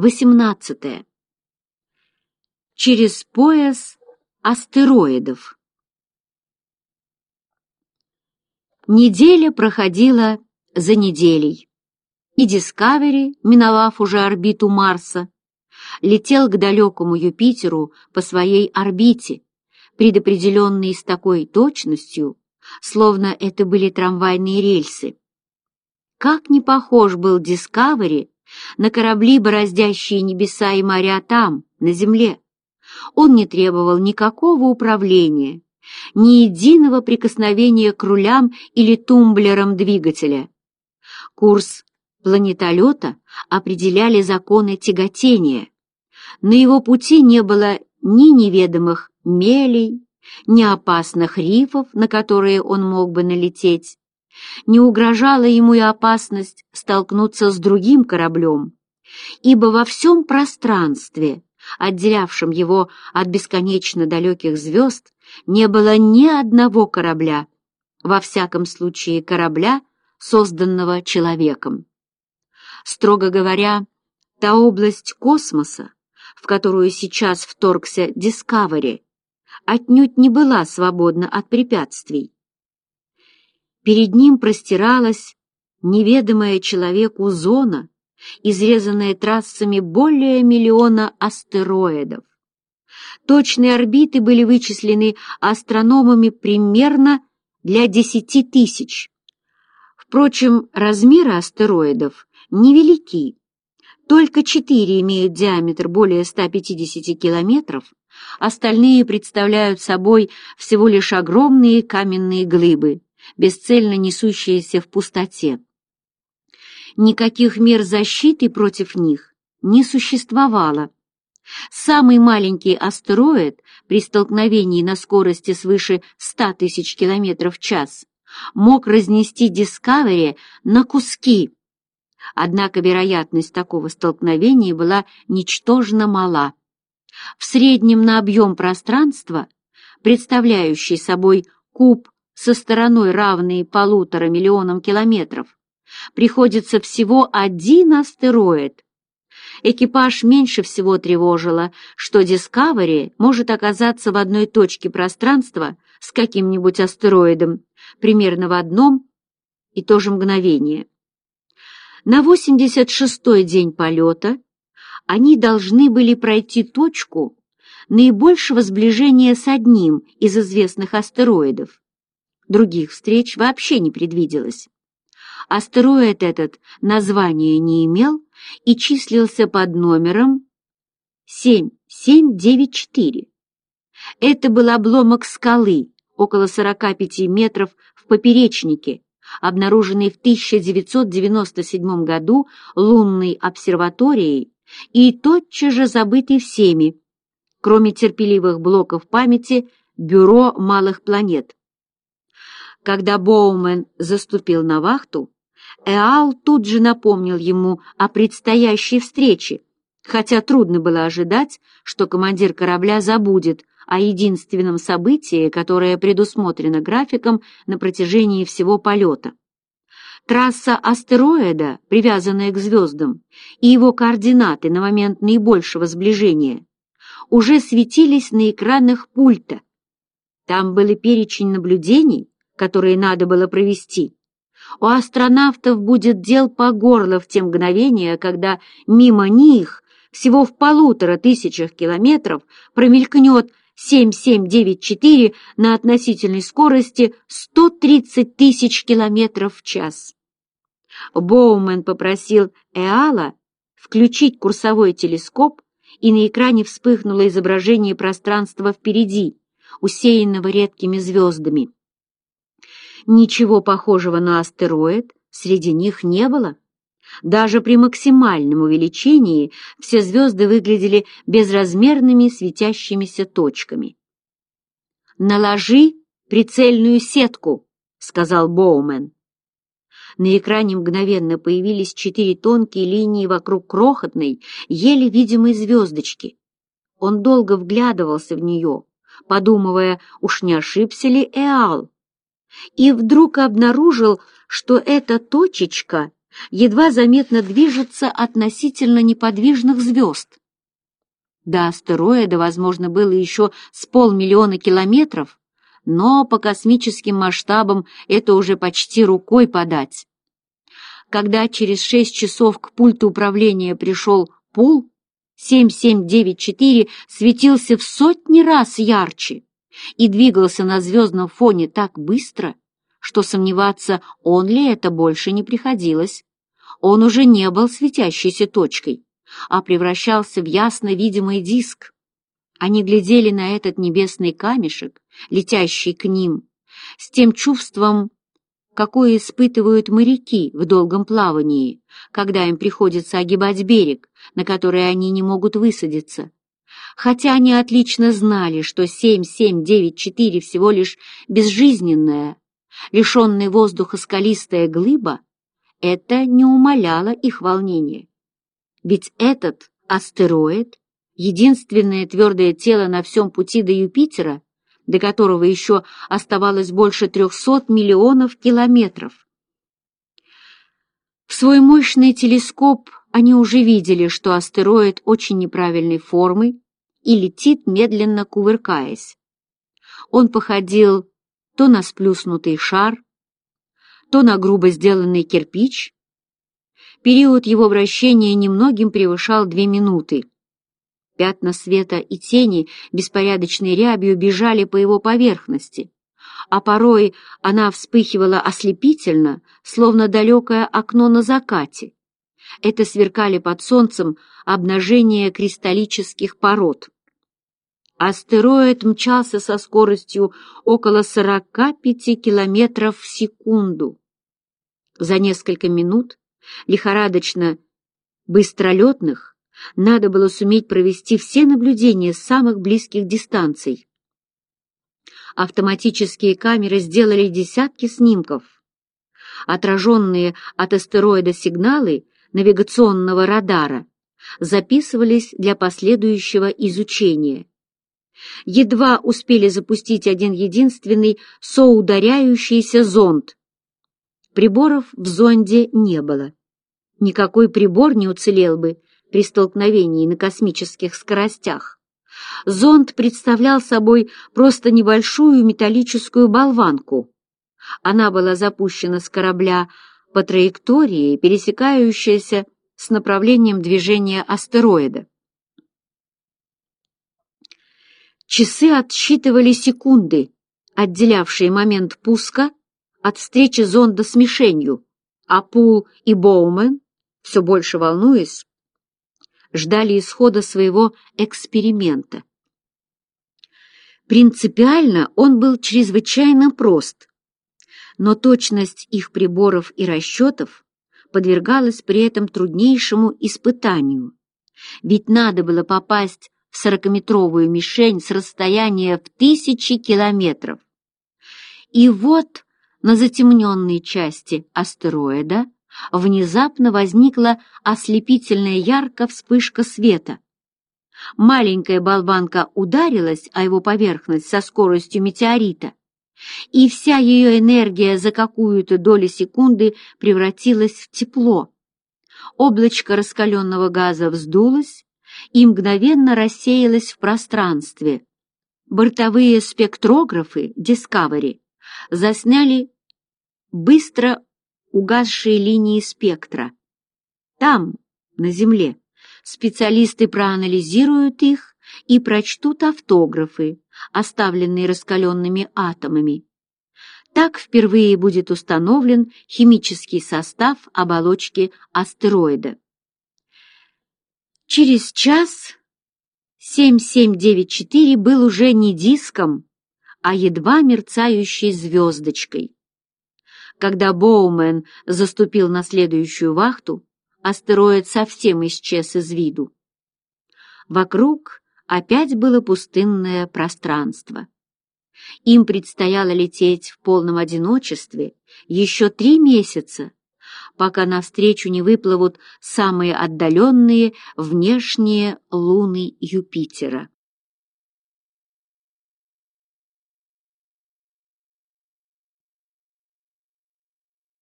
18. Через пояс астероидов. Неделя проходила за неделей, и Дискавери, миновав уже орбиту Марса, летел к далекому Юпитеру по своей орбите, предопределенной с такой точностью, словно это были трамвайные рельсы. Как не похож был Дискавери на корабли, бороздящие небеса и моря там, на земле. Он не требовал никакого управления, ни единого прикосновения к рулям или тумблерам двигателя. Курс планетолета определяли законы тяготения. На его пути не было ни неведомых мелей, ни опасных рифов, на которые он мог бы налететь, не угрожала ему и опасность столкнуться с другим кораблем, ибо во всем пространстве, отделявшем его от бесконечно далеких звезд, не было ни одного корабля, во всяком случае корабля, созданного человеком. Строго говоря, та область космоса, в которую сейчас вторгся Дискавери, отнюдь не была свободна от препятствий. Перед ним простиралась неведомая человеку зона, изрезанная трассами более миллиона астероидов. Точные орбиты были вычислены астрономами примерно для 10 тысяч. Впрочем, размеры астероидов невелики. Только четыре имеют диаметр более 150 километров, остальные представляют собой всего лишь огромные каменные глыбы бесцельно несущиеся в пустоте. Никаких мер защиты против них не существовало. Самый маленький астероид при столкновении на скорости свыше 100 тысяч километров в час мог разнести «Дискавери» на куски. Однако вероятность такого столкновения была ничтожно мала. В среднем на объем пространства, представляющий собой куб со стороной, равной полутора миллионам километров, приходится всего один астероид. Экипаж меньше всего тревожило, что «Дискавери» может оказаться в одной точке пространства с каким-нибудь астероидом, примерно в одном и то же мгновение. На 86-й день полета они должны были пройти точку наибольшего сближения с одним из известных астероидов. Других встреч вообще не предвиделось. Астероид этот названия не имел и числился под номером 7794. Это был обломок скалы, около 45 метров в поперечнике, обнаруженный в 1997 году лунной обсерваторией и тотчас же забытый всеми, кроме терпеливых блоков памяти Бюро малых планет. Когда Боумен заступил на вахту, Эал тут же напомнил ему о предстоящей встрече, хотя трудно было ожидать, что командир корабля забудет о единственном событии, которое предусмотрено графиком на протяжении всего полета. Трасса астероида, привязанная к звездам, и его координаты на момент наибольшего сближения уже светились на экранах пульта. Там были перечень наблюдений, которые надо было провести. У астронавтов будет дел по горло в те мгновения, когда мимо них, всего в полутора тысячах километров, промелькнет 7794 на относительной скорости 130 тысяч километров в час. Боумен попросил Эала включить курсовой телескоп, и на экране вспыхнуло изображение пространства впереди, усеянного редкими звездами. Ничего похожего на астероид среди них не было. Даже при максимальном увеличении все звезды выглядели безразмерными светящимися точками. «Наложи прицельную сетку», — сказал Боумен. На экране мгновенно появились четыре тонкие линии вокруг крохотной, еле видимой звездочки. Он долго вглядывался в нее, подумывая, уж не ошибся ли Эал, и вдруг обнаружил, что эта точечка едва заметно движется относительно неподвижных звезд. До астероида, возможно, было еще с полмиллиона километров, но по космическим масштабам это уже почти рукой подать. Когда через шесть часов к пульту управления пришел пул, 7794 светился в сотни раз ярче и двигался на звездном фоне так быстро, что сомневаться, он ли это больше не приходилось. Он уже не был светящейся точкой, а превращался в ясно видимый диск. Они глядели на этот небесный камешек, летящий к ним, с тем чувством, какое испытывают моряки в долгом плавании, когда им приходится огибать берег, на который они не могут высадиться, хотя они отлично знали, что 7794 всего лишь безжизненная, лишенная воздуха скалистая глыба, это не умаляло их волнение. Ведь этот астероид, единственное твердое тело на всем пути до Юпитера, до которого еще оставалось больше 300 миллионов километров. В свой мощный телескоп они уже видели, что астероид очень неправильной формы и летит, медленно кувыркаясь. Он походил то на сплюснутый шар, то на грубо сделанный кирпич. Период его вращения немногим превышал две минуты. Пятна света и тени беспорядочной рябью бежали по его поверхности, а порой она вспыхивала ослепительно, словно далекое окно на закате, это сверкали под солнцем обнажения кристаллических пород. Астероид мчался со скоростью около 45 километров в секунду. За несколько минут лихорадочно быстролетных надо было суметь провести все наблюдения с самых близких дистанций. Автоматические камеры сделали десятки снимков. Отраженные от астероида сигналы — навигационного радара записывались для последующего изучения. Едва успели запустить один единственный соударяющийся зонд. Приборов в зонде не было. Никакой прибор не уцелел бы при столкновении на космических скоростях. Зонд представлял собой просто небольшую металлическую болванку. Она была запущена с корабля по траектории, пересекающаяся с направлением движения астероида. Часы отсчитывали секунды, отделявшие момент пуска от встречи зонда с мишенью, а Пул и Боумен, все больше волнуясь, ждали исхода своего эксперимента. Принципиально он был чрезвычайно прост но точность их приборов и расчетов подвергалась при этом труднейшему испытанию, ведь надо было попасть в сорокометровую мишень с расстояния в тысячи километров. И вот на затемненной части астероида внезапно возникла ослепительная яркая вспышка света. Маленькая болванка ударилась о его поверхность со скоростью метеорита, и вся ее энергия за какую-то долю секунды превратилась в тепло. Облачко раскаленного газа вздулось и мгновенно рассеялось в пространстве. Бортовые спектрографы Discovery засняли быстро угасшие линии спектра. Там, на Земле, специалисты проанализируют их и прочтут автографы, оставленные раскаленными атомами. Так впервые будет установлен химический состав оболочки астероида. Через час 7794 был уже не диском, а едва мерцающей звездочкой. Когда Боумен заступил на следующую вахту, астероид совсем исчез из виду. Вокруг опять было пустынное пространство. Им предстояло лететь в полном одиночестве еще три месяца, пока навстречу не выплывут самые отдаленные внешние луны Юпитера.